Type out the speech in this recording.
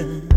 done.